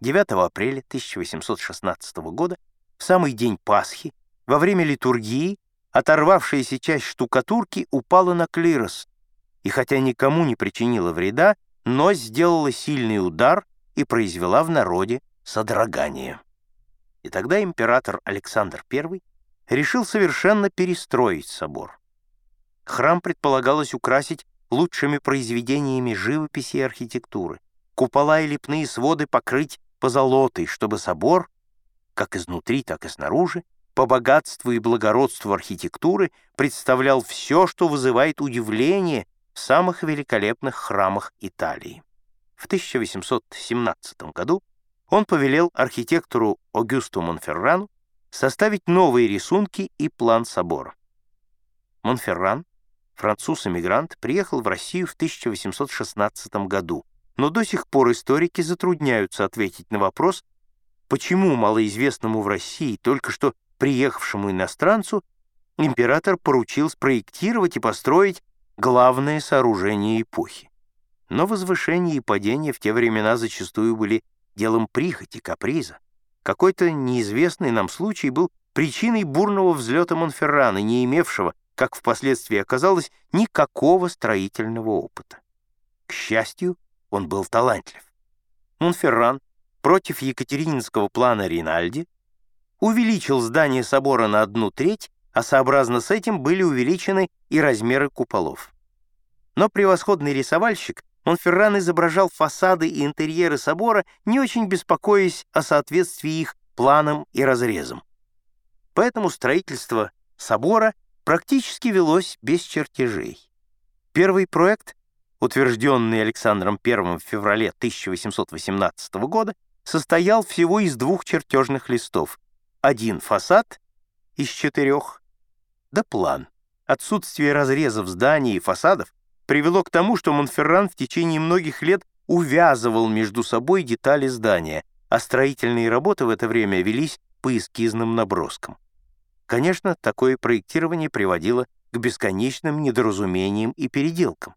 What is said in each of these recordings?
9 апреля 1816 года, в самый день Пасхи, во время литургии, оторвавшаяся часть штукатурки упала на клирос, и хотя никому не причинила вреда, но сделала сильный удар и произвела в народе содрогание. И тогда император Александр I решил совершенно перестроить собор. Храм предполагалось украсить лучшими произведениями живописи и архитектуры, купола и лепные своды покрыть позолотой, чтобы собор, как изнутри, так и снаружи, по богатству и благородству архитектуры представлял все, что вызывает удивление в самых великолепных храмах Италии. В 1817 году он повелел архитектору Огюсту Монферрану составить новые рисунки и план собора. Монферран, француз-эмигрант, приехал в Россию в 1816 году, но до сих пор историки затрудняются ответить на вопрос, почему малоизвестному в России, только что приехавшему иностранцу, император поручил спроектировать и построить главное сооружение эпохи. Но возвышение и падение в те времена зачастую были делом прихоти, каприза. Какой-то неизвестный нам случай был причиной бурного взлета Монферрана, не имевшего, как впоследствии оказалось, никакого строительного опыта. К счастью, он был талантлив. Монферран против Екатерининского плана Ринальди увеличил здание собора на одну треть, а сообразно с этим были увеличены и размеры куполов. Но превосходный рисовальщик Монферран изображал фасады и интерьеры собора, не очень беспокоясь о соответствии их планам и разрезам. Поэтому строительство собора практически велось без чертежей. Первый проект, утвержденный Александром I в феврале 1818 года, состоял всего из двух чертежных листов. Один фасад из четырех, да план. Отсутствие разрезов зданий и фасадов привело к тому, что Монферран в течение многих лет увязывал между собой детали здания, а строительные работы в это время велись по эскизным наброскам. Конечно, такое проектирование приводило к бесконечным недоразумениям и переделкам.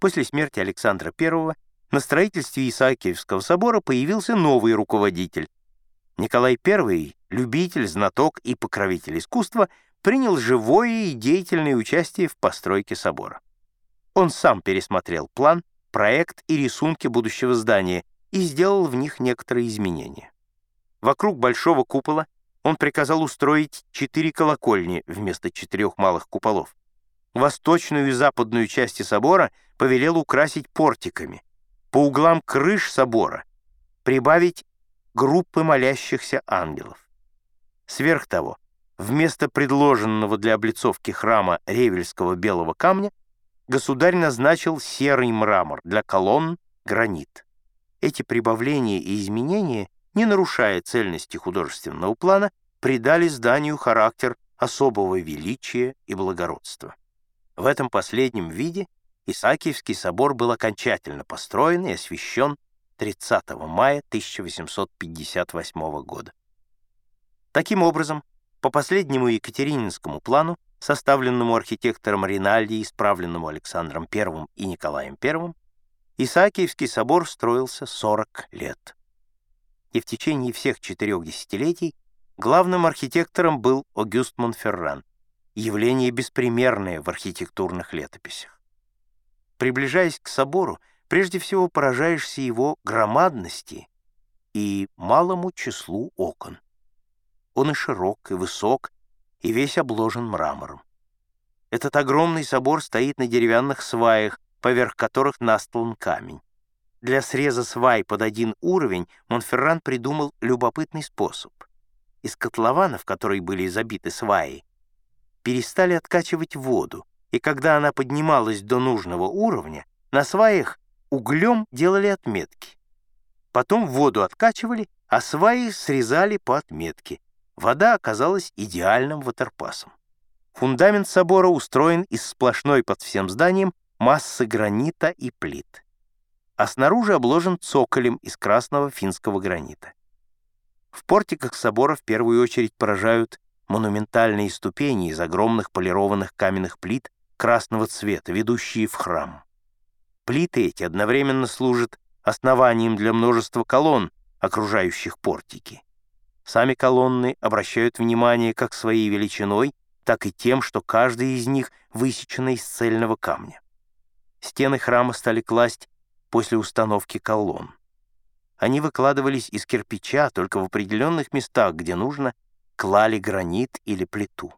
После смерти Александра I на строительстве Исаакиевского собора появился новый руководитель. Николай I, любитель, знаток и покровитель искусства, принял живое и деятельное участие в постройке собора. Он сам пересмотрел план, проект и рисунки будущего здания и сделал в них некоторые изменения. Вокруг большого купола он приказал устроить четыре колокольни вместо четырех малых куполов. Восточную и западную части собора повелел украсить портиками. По углам крыш собора прибавить группы молящихся ангелов. Сверх того, вместо предложенного для облицовки храма ревельского белого камня государь назначил серый мрамор, для колонн — гранит. Эти прибавления и изменения, не нарушая цельности художественного плана, придали зданию характер особого величия и благородства. В этом последнем виде Исаакиевский собор был окончательно построен и освящен 30 мая 1858 года. Таким образом, по последнему Екатерининскому плану составленному архитектором Ринальди исправленному Александром I и Николаем I, Исаакиевский собор строился 40 лет. И в течение всех четырех десятилетий главным архитектором был Огюст Монферран, явление беспримерное в архитектурных летописях. Приближаясь к собору, прежде всего поражаешься его громадности и малому числу окон. Он и широк, и высок, и весь обложен мрамором. Этот огромный собор стоит на деревянных сваях, поверх которых настлан камень. Для среза свай под один уровень Монферран придумал любопытный способ. Из котлована, в который были забиты сваи, перестали откачивать воду, и когда она поднималась до нужного уровня, на сваях углем делали отметки. Потом воду откачивали, а сваи срезали по отметке, Вода оказалась идеальным ватерпасом. Фундамент собора устроен из сплошной под всем зданием массы гранита и плит, а снаружи обложен цоколем из красного финского гранита. В портиках собора в первую очередь поражают монументальные ступени из огромных полированных каменных плит красного цвета, ведущие в храм. Плиты эти одновременно служат основанием для множества колонн, окружающих портики. Сами колонны обращают внимание как своей величиной, так и тем, что каждая из них высечена из цельного камня. Стены храма стали класть после установки колонн. Они выкладывались из кирпича, только в определенных местах, где нужно, клали гранит или плиту.